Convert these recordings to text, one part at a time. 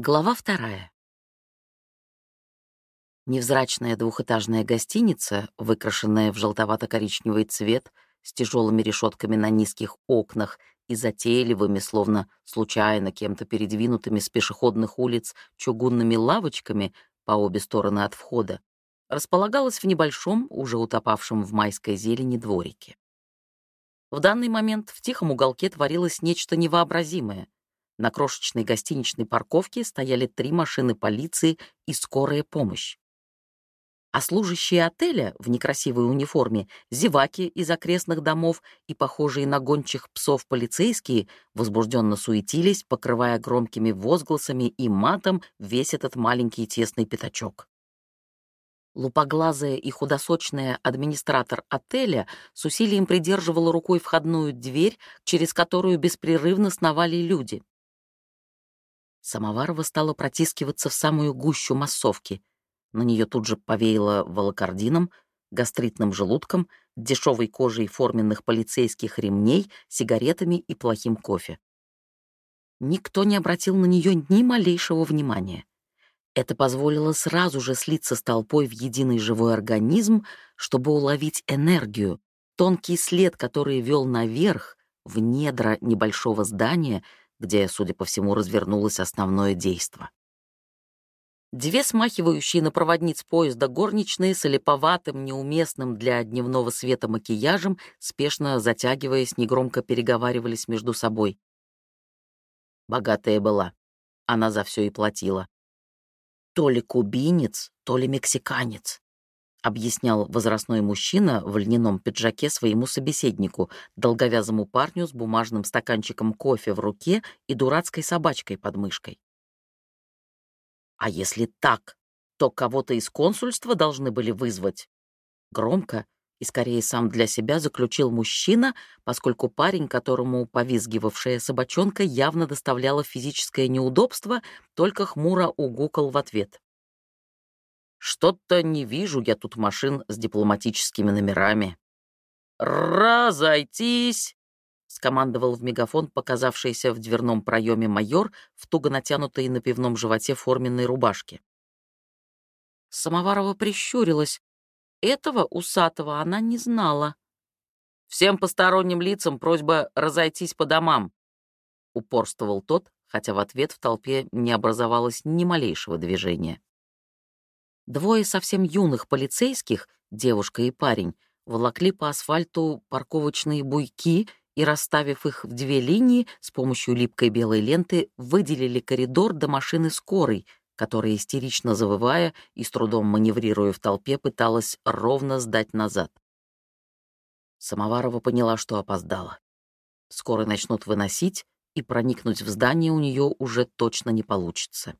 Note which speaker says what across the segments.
Speaker 1: Глава вторая. Невзрачная двухэтажная гостиница, выкрашенная в желтовато-коричневый цвет, с тяжелыми решетками на низких окнах и затейливыми, словно случайно кем-то передвинутыми с пешеходных улиц чугунными лавочками по обе стороны от входа, располагалась в небольшом, уже утопавшем в майской зелени дворике. В данный момент в тихом уголке творилось нечто невообразимое — на крошечной гостиничной парковке стояли три машины полиции и скорая помощь. А служащие отеля в некрасивой униформе, зеваки из окрестных домов и похожие на гончих псов полицейские возбужденно суетились, покрывая громкими возгласами и матом весь этот маленький тесный пятачок. Лупоглазая и худосочная администратор отеля с усилием придерживала рукой входную дверь, через которую беспрерывно сновали люди. Самоварова стала протискиваться в самую гущу массовки. На нее тут же повеяло волокордином, гастритным желудком, дешевой кожей форменных полицейских ремней, сигаретами и плохим кофе. Никто не обратил на нее ни малейшего внимания. Это позволило сразу же слиться с толпой в единый живой организм, чтобы уловить энергию, тонкий след, который вел наверх, в недра небольшого здания, где, судя по всему, развернулось основное действо. Две смахивающие на проводниц поезда горничные с олиповатым, неуместным для дневного света макияжем, спешно затягиваясь, негромко переговаривались между собой. Богатая была. Она за все и платила. То ли кубинец, то ли мексиканец. — объяснял возрастной мужчина в льняном пиджаке своему собеседнику, долговязому парню с бумажным стаканчиком кофе в руке и дурацкой собачкой под мышкой. «А если так, то кого-то из консульства должны были вызвать?» Громко и скорее сам для себя заключил мужчина, поскольку парень, которому повизгивавшая собачонка явно доставляла физическое неудобство, только хмуро угукал в ответ. Что-то не вижу я тут машин с дипломатическими номерами. «Разойтись!» — скомандовал в мегафон показавшийся в дверном проеме майор в туго натянутой на пивном животе форменной рубашке. Самоварова прищурилась. Этого усатого она не знала. «Всем посторонним лицам просьба разойтись по домам», — упорствовал тот, хотя в ответ в толпе не образовалось ни малейшего движения. Двое совсем юных полицейских, девушка и парень, волокли по асфальту парковочные буйки и, расставив их в две линии, с помощью липкой белой ленты выделили коридор до машины скорой, которая, истерично завывая и с трудом маневрируя в толпе, пыталась ровно сдать назад. Самоварова поняла, что опоздала. Скоро начнут выносить, и проникнуть в здание у нее уже точно не получится.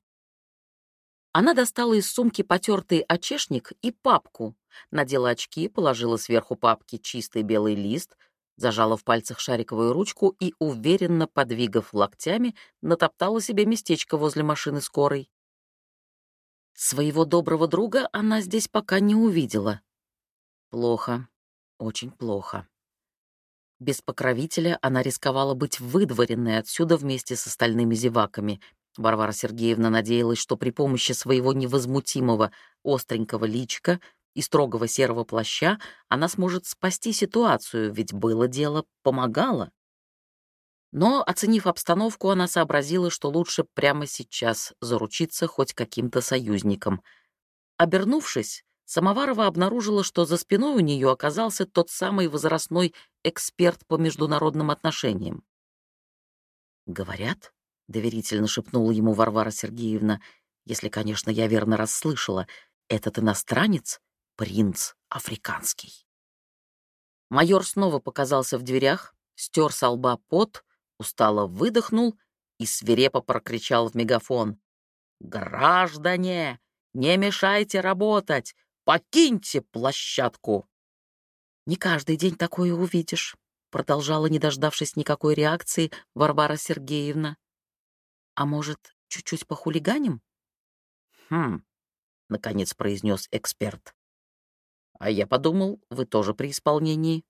Speaker 1: Она достала из сумки потертый очешник и папку, надела очки, положила сверху папки чистый белый лист, зажала в пальцах шариковую ручку и, уверенно подвигав локтями, натоптала себе местечко возле машины скорой. Своего доброго друга она здесь пока не увидела. Плохо, очень плохо. Без покровителя она рисковала быть выдворенной отсюда вместе с остальными зеваками, Варвара Сергеевна надеялась, что при помощи своего невозмутимого остренького личика и строгого серого плаща она сможет спасти ситуацию, ведь было дело, помогало. Но, оценив обстановку, она сообразила, что лучше прямо сейчас заручиться хоть каким-то союзником. Обернувшись, Самоварова обнаружила, что за спиной у нее оказался тот самый возрастной эксперт по международным отношениям. Говорят, — доверительно шепнула ему Варвара Сергеевна, «если, конечно, я верно расслышала, этот иностранец — принц африканский». Майор снова показался в дверях, стер со лба пот, устало выдохнул и свирепо прокричал в мегафон. «Граждане, не мешайте работать! Покиньте площадку!» «Не каждый день такое увидишь», — продолжала, не дождавшись никакой реакции, Варвара Сергеевна. А может, чуть-чуть похулиганим? Хм, наконец произнес эксперт. А я подумал, вы тоже при исполнении.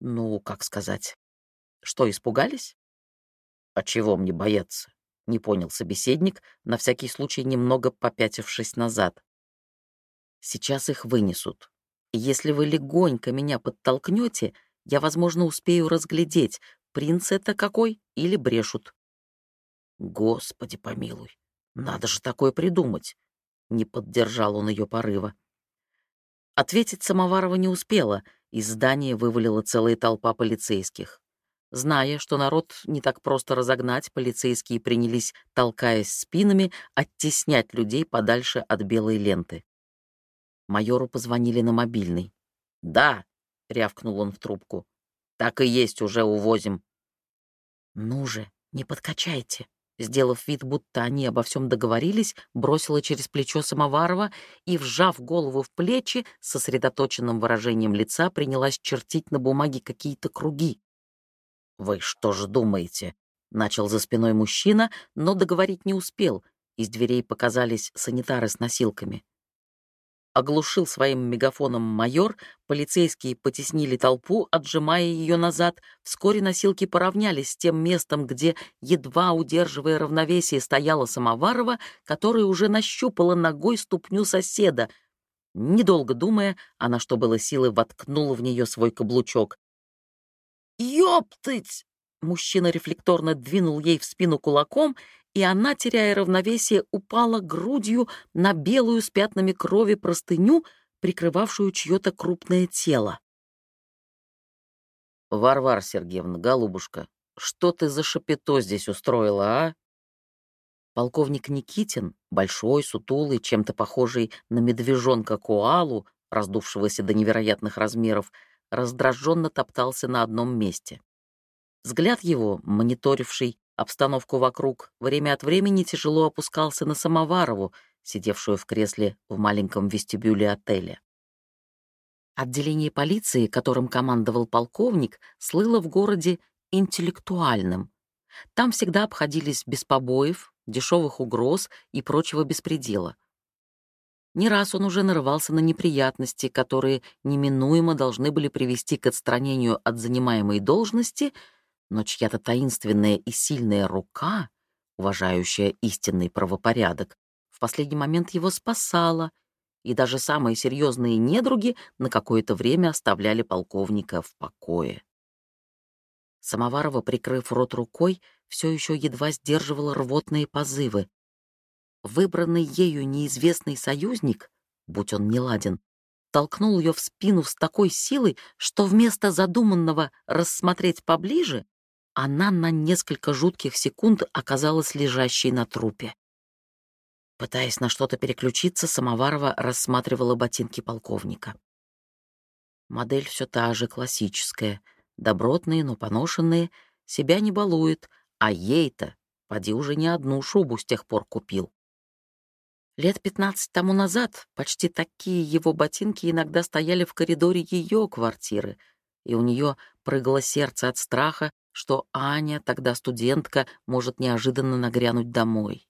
Speaker 1: Ну, как сказать. Что, испугались? А чего мне бояться? — не понял собеседник, на всякий случай немного попятившись назад. «Сейчас их вынесут. Если вы легонько меня подтолкнете, я, возможно, успею разглядеть, принц это какой или брешут». «Господи помилуй, надо же такое придумать!» — не поддержал он ее порыва. Ответить Самоварова не успела, из здания вывалила целая толпа полицейских. Зная, что народ не так просто разогнать, полицейские принялись, толкаясь спинами, оттеснять людей подальше от белой ленты. Майору позвонили на мобильный. «Да», — рявкнул он в трубку, — «так и есть, уже увозим». «Ну же, не подкачайте», Сделав вид, будто они обо всем договорились, бросила через плечо Самоварова и, вжав голову в плечи, с сосредоточенным выражением лица принялась чертить на бумаге какие-то круги. «Вы что же думаете?» — начал за спиной мужчина, но договорить не успел. Из дверей показались санитары с носилками. Оглушил своим мегафоном майор, полицейские потеснили толпу, отжимая ее назад. Вскоре носилки поравнялись с тем местом, где, едва удерживая равновесие, стояла Самоварова, которая уже нащупала ногой ступню соседа. Недолго думая, она, что было силы, воткнула в нее свой каблучок. «Ёптыть!» Мужчина рефлекторно двинул ей в спину кулаком, и она, теряя равновесие, упала грудью на белую с пятнами крови простыню, прикрывавшую чье-то крупное тело. «Варвар Сергеевна, голубушка, что ты за шапито здесь устроила, а?» Полковник Никитин, большой, сутулый, чем-то похожий на медвежонка-коалу, раздувшегося до невероятных размеров, раздраженно топтался на одном месте. Взгляд его, мониторивший обстановку вокруг, время от времени тяжело опускался на Самоварову, сидевшую в кресле в маленьком вестибюле отеля. Отделение полиции, которым командовал полковник, слыло в городе интеллектуальным. Там всегда обходились без побоев, дешевых угроз и прочего беспредела. Не раз он уже нарывался на неприятности, которые неминуемо должны были привести к отстранению от занимаемой должности, но чья-то таинственная и сильная рука, уважающая истинный правопорядок, в последний момент его спасала, и даже самые серьезные недруги на какое-то время оставляли полковника в покое. Самоварова, прикрыв рот рукой, все еще едва сдерживала рвотные позывы. Выбранный ею неизвестный союзник, будь он неладен, толкнул ее в спину с такой силой, что вместо задуманного рассмотреть поближе, она на несколько жутких секунд оказалась лежащей на трупе. Пытаясь на что-то переключиться, Самоварова рассматривала ботинки полковника. Модель все та же, классическая. Добротные, но поношенные. Себя не балует, а ей-то, поди уже не одну шубу с тех пор купил. Лет пятнадцать тому назад почти такие его ботинки иногда стояли в коридоре ее квартиры, и у нее прыгало сердце от страха, что Аня, тогда студентка, может неожиданно нагрянуть домой.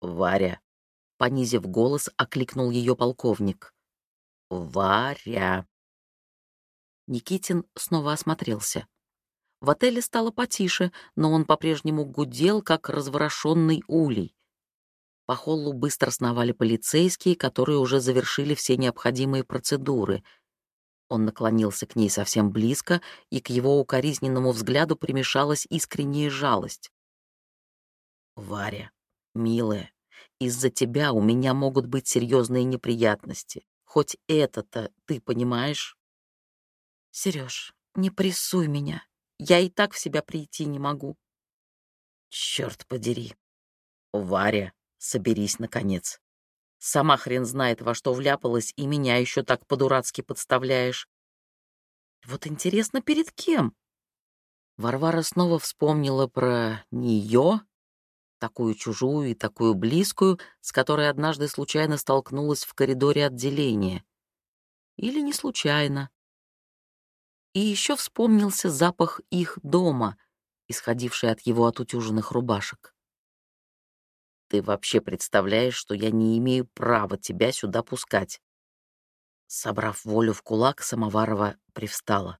Speaker 1: «Варя», — понизив голос, окликнул ее полковник. «Варя». Никитин снова осмотрелся. В отеле стало потише, но он по-прежнему гудел, как разворошенный улей. По холлу быстро сновали полицейские, которые уже завершили все необходимые процедуры. Он наклонился к ней совсем близко, и к его укоризненному взгляду примешалась искренняя жалость. «Варя, милая, из-за тебя у меня могут быть серьезные неприятности. Хоть это-то ты понимаешь?» «Сереж, не прессуй меня. Я и так в себя прийти не могу». «Черт подери. Варя, Соберись, наконец. Сама хрен знает, во что вляпалась, и меня еще так по-дурацки подставляешь. Вот интересно, перед кем? Варвара снова вспомнила про нее, такую чужую и такую близкую, с которой однажды случайно столкнулась в коридоре отделения. Или не случайно. И еще вспомнился запах их дома, исходивший от его отутюженных рубашек. Ты вообще представляешь, что я не имею права тебя сюда пускать?» Собрав волю в кулак, Самоварова привстала.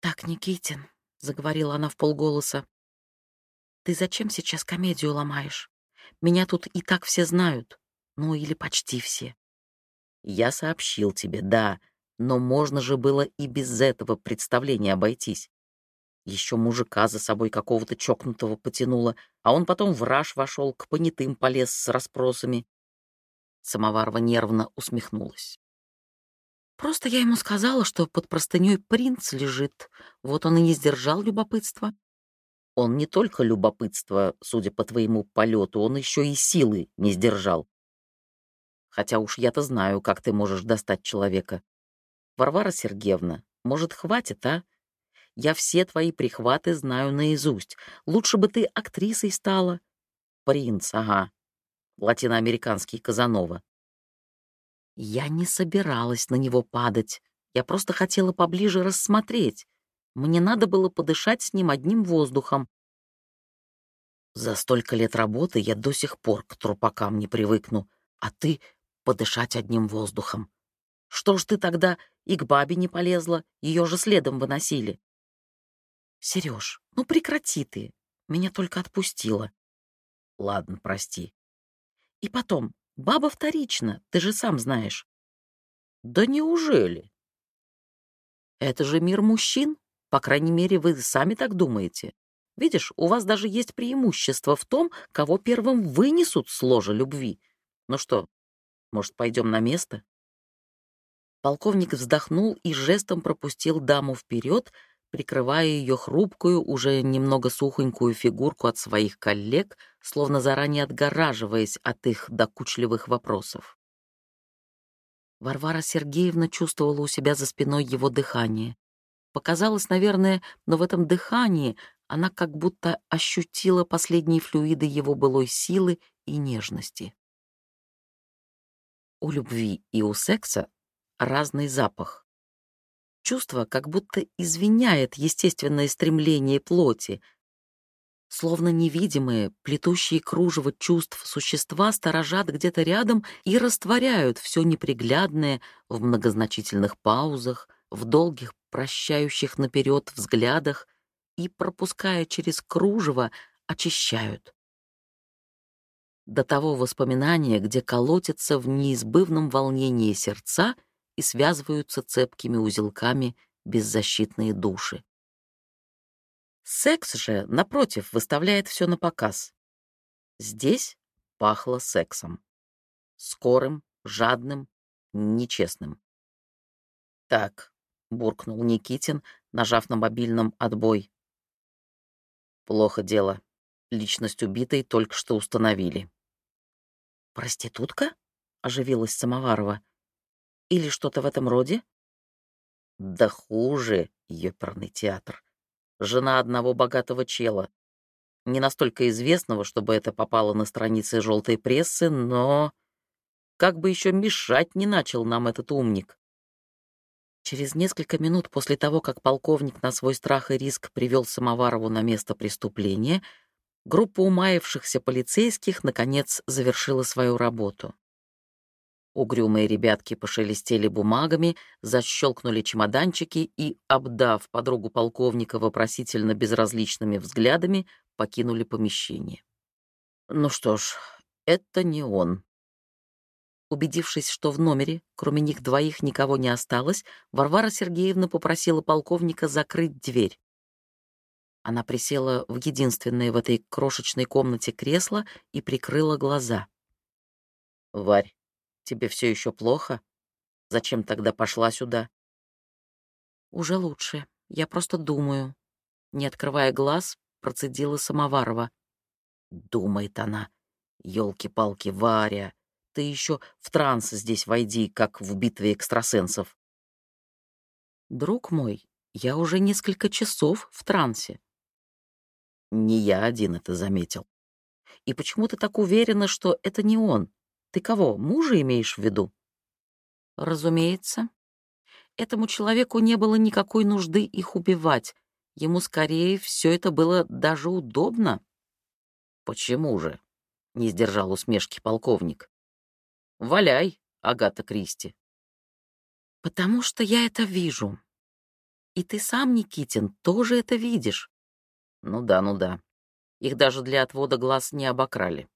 Speaker 1: «Так, Никитин», — заговорила она в полголоса, Ты зачем сейчас комедию ломаешь? Меня тут и так все знают. Ну, или почти все. Я сообщил тебе, да, но можно же было и без этого представления обойтись. Еще мужика за собой какого-то чокнутого потянуло, а он потом в раж вошел, к понятым полез с расспросами. Самоварова нервно усмехнулась. Просто я ему сказала, что под простыней принц лежит. Вот он и не сдержал любопытства. Он не только любопытство, судя по твоему полету, он еще и силы не сдержал. Хотя уж я-то знаю, как ты можешь достать человека. Варвара Сергеевна, может, хватит, а? Я все твои прихваты знаю наизусть. Лучше бы ты актрисой стала. Принц, ага. Латиноамериканский Казанова. Я не собиралась на него падать. Я просто хотела поближе рассмотреть. Мне надо было подышать с ним одним воздухом. За столько лет работы я до сих пор к трупакам не привыкну, а ты — подышать одним воздухом. Что ж ты тогда и к бабе не полезла, ее же следом выносили? Сереж, ну прекрати ты, меня только отпустила. Ладно, прости. И потом, баба вторична, ты же сам знаешь. Да неужели? Это же мир мужчин, по крайней мере, вы сами так думаете. Видишь, у вас даже есть преимущество в том, кого первым вынесут с ложа любви. Ну что, может, пойдем на место? Полковник вздохнул и жестом пропустил даму вперед, прикрывая ее хрупкую, уже немного сухонькую фигурку от своих коллег, словно заранее отгораживаясь от их докучливых вопросов. Варвара Сергеевна чувствовала у себя за спиной его дыхание. Показалось, наверное, но в этом дыхании она как будто ощутила последние флюиды его былой силы и нежности. У любви и у секса разный запах. Чувство как будто извиняет естественное стремление плоти. Словно невидимые, плетущие кружево чувств существа сторожат где-то рядом и растворяют все неприглядное в многозначительных паузах, в долгих, прощающих наперед взглядах и, пропуская через кружево, очищают. До того воспоминания, где колотятся в неизбывном волнении сердца — и связываются цепкими узелками беззащитные души. Секс же, напротив, выставляет все на показ. Здесь пахло сексом. Скорым, жадным, нечестным. «Так», — буркнул Никитин, нажав на мобильном отбой. «Плохо дело. Личность убитой только что установили». «Проститутка?» — оживилась Самоварова. Или что-то в этом роде? Да хуже, ёперный театр. Жена одного богатого чела. Не настолько известного, чтобы это попало на страницы желтой прессы, но... Как бы еще мешать не начал нам этот умник. Через несколько минут после того, как полковник на свой страх и риск привел Самоварову на место преступления, группа умаившихся полицейских, наконец, завершила свою работу. Угрюмые ребятки пошелестели бумагами, защелкнули чемоданчики и, обдав подругу полковника вопросительно безразличными взглядами, покинули помещение. Ну что ж, это не он. Убедившись, что в номере, кроме них двоих, никого не осталось, Варвара Сергеевна попросила полковника закрыть дверь. Она присела в единственное в этой крошечной комнате кресло и прикрыла глаза. «Варь, Тебе все еще плохо? Зачем тогда пошла сюда? Уже лучше. Я просто думаю. Не открывая глаз, процедила Самоварова. Думает она. Ёлки-палки, Варя, ты еще в транс здесь войди, как в битве экстрасенсов. Друг мой, я уже несколько часов в трансе. Не я один это заметил. И почему ты так уверена, что это не он? Ты кого, мужа имеешь в виду? Разумеется. Этому человеку не было никакой нужды их убивать. Ему скорее все это было даже удобно. Почему же? Не сдержал усмешки полковник. Валяй, Агата Кристи. Потому что я это вижу. И ты сам, Никитин, тоже это видишь. Ну да, ну да. Их даже для отвода глаз не обокрали.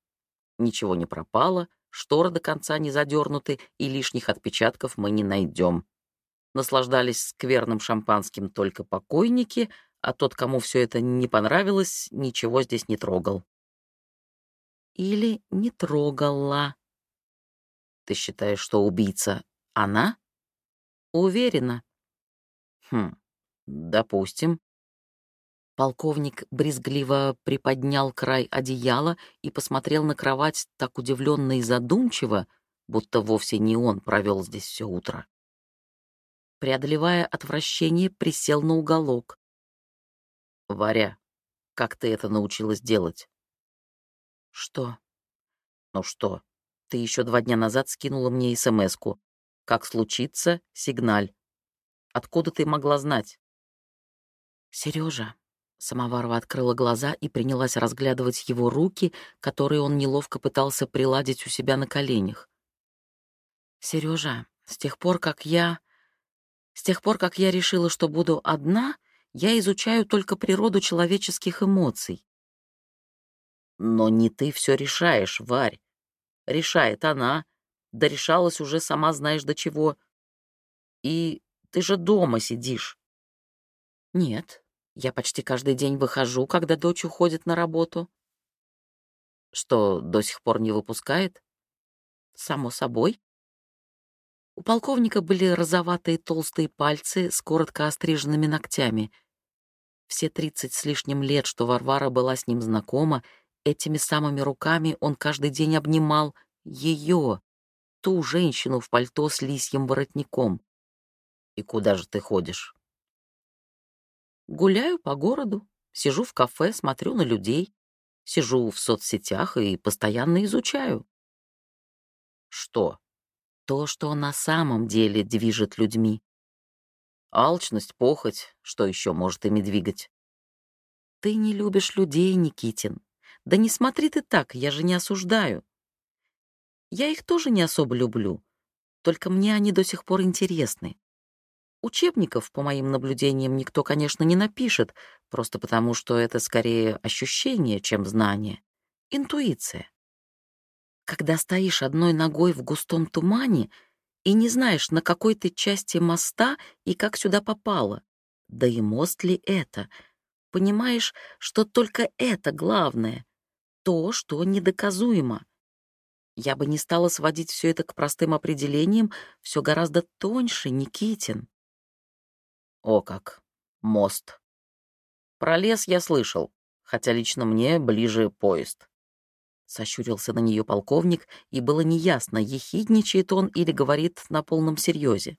Speaker 1: Ничего не пропало, шторы до конца не задернуты, и лишних отпечатков мы не найдем. Наслаждались скверным шампанским только покойники, а тот, кому все это не понравилось, ничего здесь не трогал. Или не трогала. Ты считаешь, что убийца она? Уверена. Хм, допустим. Полковник брезгливо приподнял край одеяла и посмотрел на кровать так удивленно и задумчиво, будто вовсе не он провел здесь все утро. Преодолевая отвращение, присел на уголок. «Варя, как ты это научилась делать?» «Что?» «Ну что, ты еще два дня назад скинула мне СМС-ку. Как случится, сигналь. Откуда ты могла знать?» Сережа, Самоварова открыла глаза и принялась разглядывать его руки, которые он неловко пытался приладить у себя на коленях. «Сережа, с тех пор, как я... С тех пор, как я решила, что буду одна, я изучаю только природу человеческих эмоций». «Но не ты все решаешь, Варь. Решает она. Да решалась уже сама знаешь до чего. И ты же дома сидишь». «Нет, я почти каждый день выхожу, когда дочь уходит на работу. Что, до сих пор не выпускает? Само собой. У полковника были розоватые толстые пальцы с коротко остриженными ногтями. Все тридцать с лишним лет, что Варвара была с ним знакома, этими самыми руками он каждый день обнимал ее, ту женщину в пальто с лисьим воротником. «И куда же ты ходишь?» Гуляю по городу, сижу в кафе, смотрю на людей, сижу в соцсетях и постоянно изучаю. Что? То, что на самом деле движет людьми. Алчность, похоть, что еще может ими двигать? Ты не любишь людей, Никитин. Да не смотри ты так, я же не осуждаю. Я их тоже не особо люблю, только мне они до сих пор интересны. Учебников, по моим наблюдениям, никто, конечно, не напишет, просто потому что это скорее ощущение, чем знание. Интуиция. Когда стоишь одной ногой в густом тумане и не знаешь, на какой ты части моста и как сюда попало, да и мост ли это, понимаешь, что только это главное, то, что недоказуемо. Я бы не стала сводить все это к простым определениям, все гораздо тоньше, Никитин. О как! Мост. Про лес я слышал, хотя лично мне ближе поезд. Сощурился на нее полковник, и было неясно, ехидничает он или говорит на полном серьезе.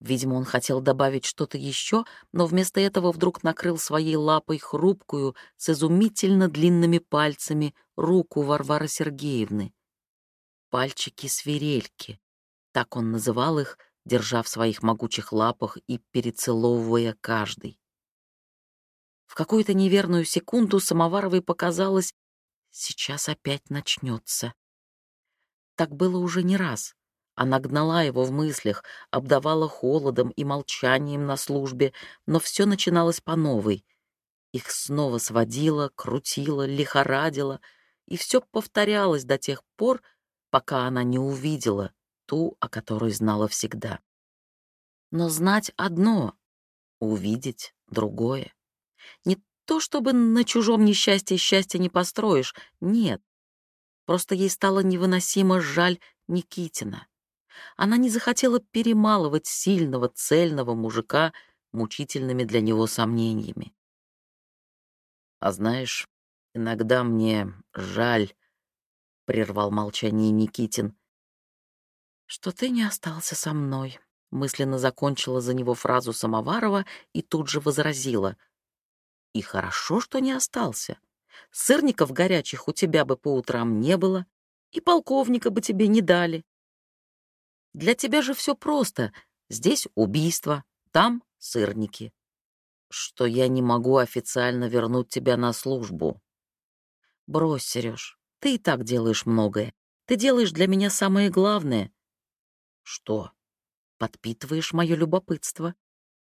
Speaker 1: Видимо, он хотел добавить что-то еще, но вместо этого вдруг накрыл своей лапой хрупкую, с изумительно длинными пальцами, руку Варвары Сергеевны. Пальчики-свирельки, так он называл их, держа в своих могучих лапах и перецеловывая каждый. В какую-то неверную секунду Самоваровой показалось, сейчас опять начнется. Так было уже не раз. Она гнала его в мыслях, обдавала холодом и молчанием на службе, но все начиналось по новой. Их снова сводило, крутило, лихорадило, и все повторялось до тех пор, пока она не увидела, ту, о которой знала всегда. Но знать одно, увидеть другое. Не то, чтобы на чужом несчастье счастье не построишь, нет. Просто ей стало невыносимо жаль Никитина. Она не захотела перемалывать сильного, цельного мужика мучительными для него сомнениями. «А знаешь, иногда мне жаль», — прервал молчание Никитин, что ты не остался со мной», — мысленно закончила за него фразу Самоварова и тут же возразила. «И хорошо, что не остался. Сырников горячих у тебя бы по утрам не было, и полковника бы тебе не дали. Для тебя же все просто. Здесь убийство, там сырники. Что я не могу официально вернуть тебя на службу. Брось, Сереж, ты и так делаешь многое. Ты делаешь для меня самое главное. Что? Подпитываешь мое любопытство.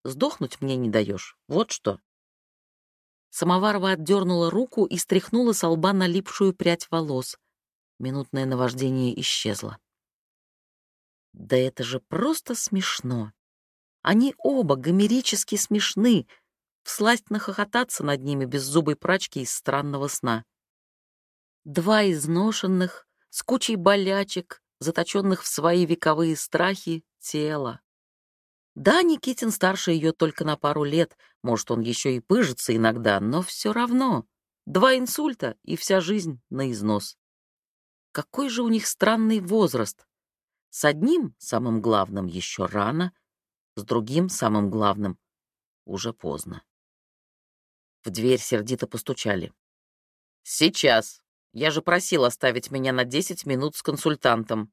Speaker 1: Сдохнуть мне не даешь. Вот что. Самоварова отдернула руку и стряхнула с лба налипшую прядь волос. Минутное наваждение исчезло. Да это же просто смешно. Они оба гомерически смешны. Всласть нахохотаться над ними беззубой прачки из странного сна. Два изношенных, с кучей болячек, заточенных в свои вековые страхи, тела. Да, Никитин старше ее только на пару лет, может, он еще и пыжится иногда, но все равно. Два инсульта и вся жизнь на износ. Какой же у них странный возраст. С одним, самым главным, еще рано, с другим, самым главным, уже поздно. В дверь сердито постучали. «Сейчас. Я же просил оставить меня на 10 минут с консультантом»,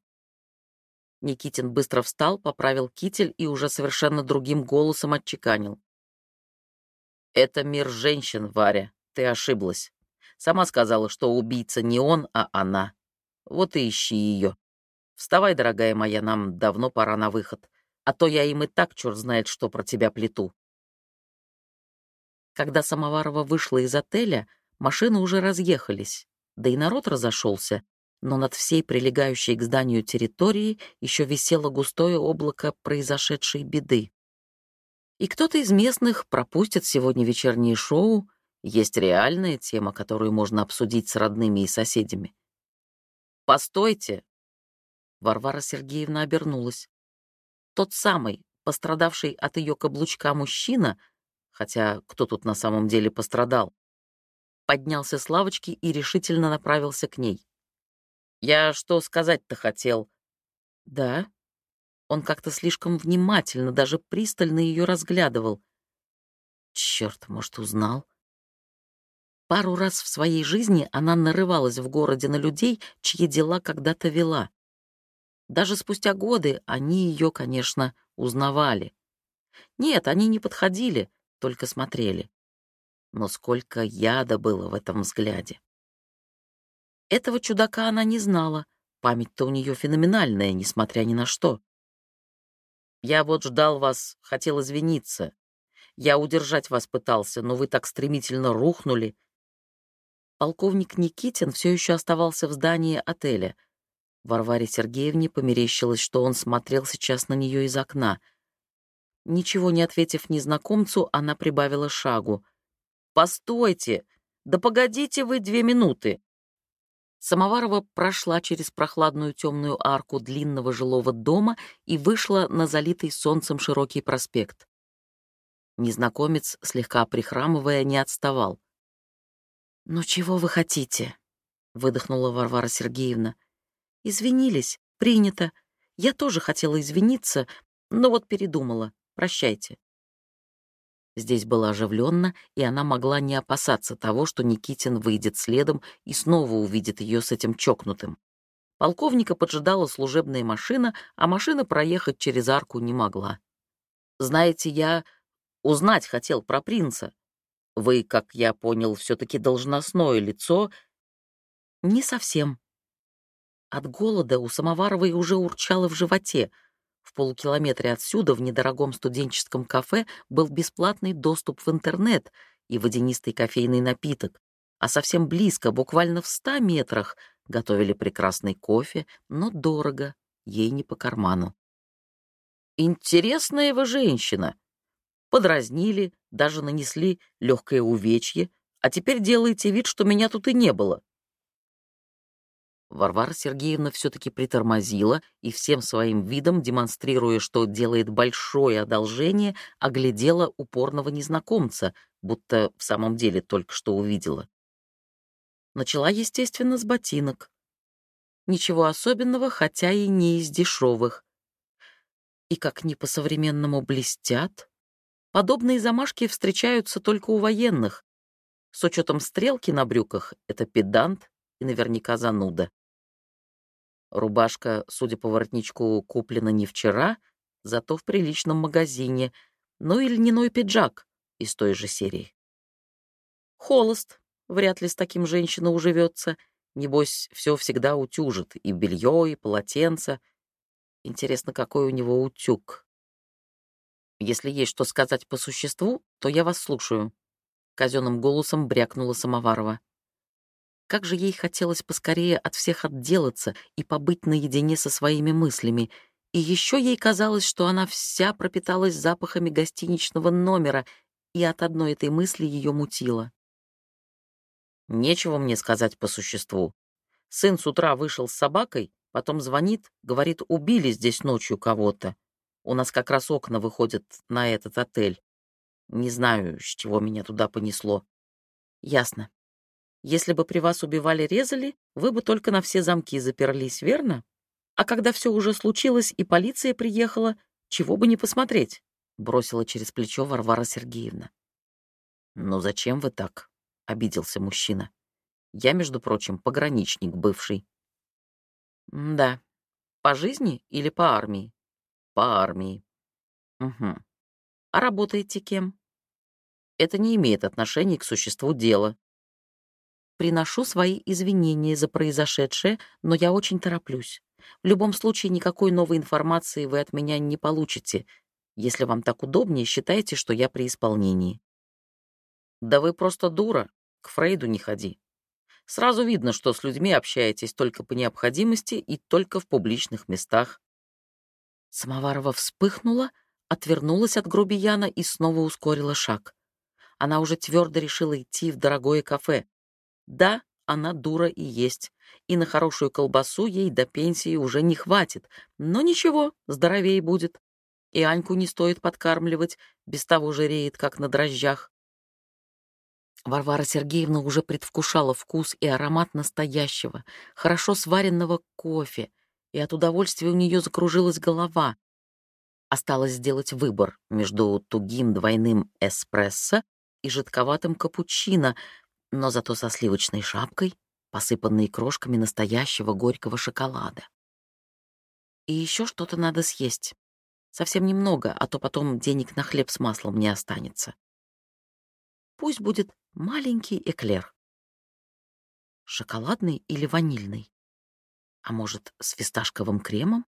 Speaker 1: Никитин быстро встал, поправил китель и уже совершенно другим голосом отчеканил. «Это мир женщин, Варя. Ты ошиблась. Сама сказала, что убийца не он, а она. Вот и ищи ее. Вставай, дорогая моя, нам давно пора на выход. А то я им и так черт знает, что про тебя плету». Когда Самоварова вышла из отеля, машины уже разъехались, да и народ разошелся, но над всей прилегающей к зданию территории еще висело густое облако произошедшей беды. И кто-то из местных пропустит сегодня вечернее шоу, есть реальная тема, которую можно обсудить с родными и соседями. «Постойте!» Варвара Сергеевна обернулась. Тот самый, пострадавший от ее каблучка мужчина, хотя кто тут на самом деле пострадал, поднялся с лавочки и решительно направился к ней. Я что сказать-то хотел? Да. Он как-то слишком внимательно, даже пристально ее разглядывал. Черт, может, узнал? Пару раз в своей жизни она нарывалась в городе на людей, чьи дела когда-то вела. Даже спустя годы они ее, конечно, узнавали. Нет, они не подходили, только смотрели. Но сколько яда было в этом взгляде. Этого чудака она не знала. Память-то у нее феноменальная, несмотря ни на что. Я вот ждал вас, хотел извиниться. Я удержать вас пытался, но вы так стремительно рухнули. Полковник Никитин все еще оставался в здании отеля. Варваре Сергеевне померещилось, что он смотрел сейчас на нее из окна. Ничего не ответив незнакомцу, она прибавила шагу. «Постойте! Да погодите вы две минуты!» Самоварова прошла через прохладную темную арку длинного жилого дома и вышла на залитый солнцем широкий проспект. Незнакомец, слегка прихрамывая, не отставал. «Ну чего вы хотите?» — выдохнула Варвара Сергеевна. «Извинились, принято. Я тоже хотела извиниться, но вот передумала. Прощайте». Здесь было оживленно, и она могла не опасаться того, что Никитин выйдет следом и снова увидит ее с этим чокнутым. Полковника поджидала служебная машина, а машина проехать через арку не могла. «Знаете, я узнать хотел про принца. Вы, как я понял, все-таки должностное лицо...» «Не совсем». От голода у Самоваровой уже урчало в животе — в полукилометре отсюда, в недорогом студенческом кафе, был бесплатный доступ в интернет и водянистый кофейный напиток, а совсем близко, буквально в ста метрах, готовили прекрасный кофе, но дорого, ей не по карману. «Интересная вы женщина!» Подразнили, даже нанесли легкое увечье, а теперь делаете вид, что меня тут и не было. Варвара Сергеевна все-таки притормозила и всем своим видом, демонстрируя, что делает большое одолжение, оглядела упорного незнакомца, будто в самом деле только что увидела. Начала, естественно, с ботинок. Ничего особенного, хотя и не из дешевых. И как ни по-современному блестят. Подобные замашки встречаются только у военных. С учетом стрелки на брюках — это педант и наверняка зануда. Рубашка, судя по воротничку, куплена не вчера, зато в приличном магазине, ну и льняной пиджак из той же серии. Холост, вряд ли с таким женщина уживется. Небось, все всегда утюжит, и белье, и полотенце. Интересно, какой у него утюг. Если есть что сказать по существу, то я вас слушаю. казенным голосом брякнула Самоварова. Как же ей хотелось поскорее от всех отделаться и побыть наедине со своими мыслями. И еще ей казалось, что она вся пропиталась запахами гостиничного номера, и от одной этой мысли ее мутило. Нечего мне сказать по существу. Сын с утра вышел с собакой, потом звонит, говорит, убили здесь ночью кого-то. У нас как раз окна выходят на этот отель. Не знаю, с чего меня туда понесло. Ясно. Если бы при вас убивали-резали, вы бы только на все замки заперлись, верно? А когда все уже случилось и полиция приехала, чего бы не посмотреть?» — бросила через плечо Варвара Сергеевна. «Ну зачем вы так?» — обиделся мужчина. «Я, между прочим, пограничник бывший». «Да. По жизни или по армии?» «По армии». «Угу. А работаете кем?» «Это не имеет отношения к существу дела», Приношу свои извинения за произошедшее, но я очень тороплюсь. В любом случае, никакой новой информации вы от меня не получите. Если вам так удобнее, считайте, что я при исполнении. Да вы просто дура. К Фрейду не ходи. Сразу видно, что с людьми общаетесь только по необходимости и только в публичных местах. Самоварова вспыхнула, отвернулась от грубияна и снова ускорила шаг. Она уже твердо решила идти в дорогое кафе, да, она дура и есть, и на хорошую колбасу ей до пенсии уже не хватит, но ничего, здоровее будет. И Аньку не стоит подкармливать, без того жиреет, как на дрожжах. Варвара Сергеевна уже предвкушала вкус и аромат настоящего, хорошо сваренного кофе, и от удовольствия у нее закружилась голова. Осталось сделать выбор между тугим двойным эспрессо и жидковатым капучино, но зато со сливочной шапкой, посыпанной крошками настоящего горького шоколада. И еще что-то надо съесть. Совсем немного, а то потом денег на хлеб с маслом не останется. Пусть будет маленький эклер. Шоколадный или ванильный? А может, с фисташковым кремом?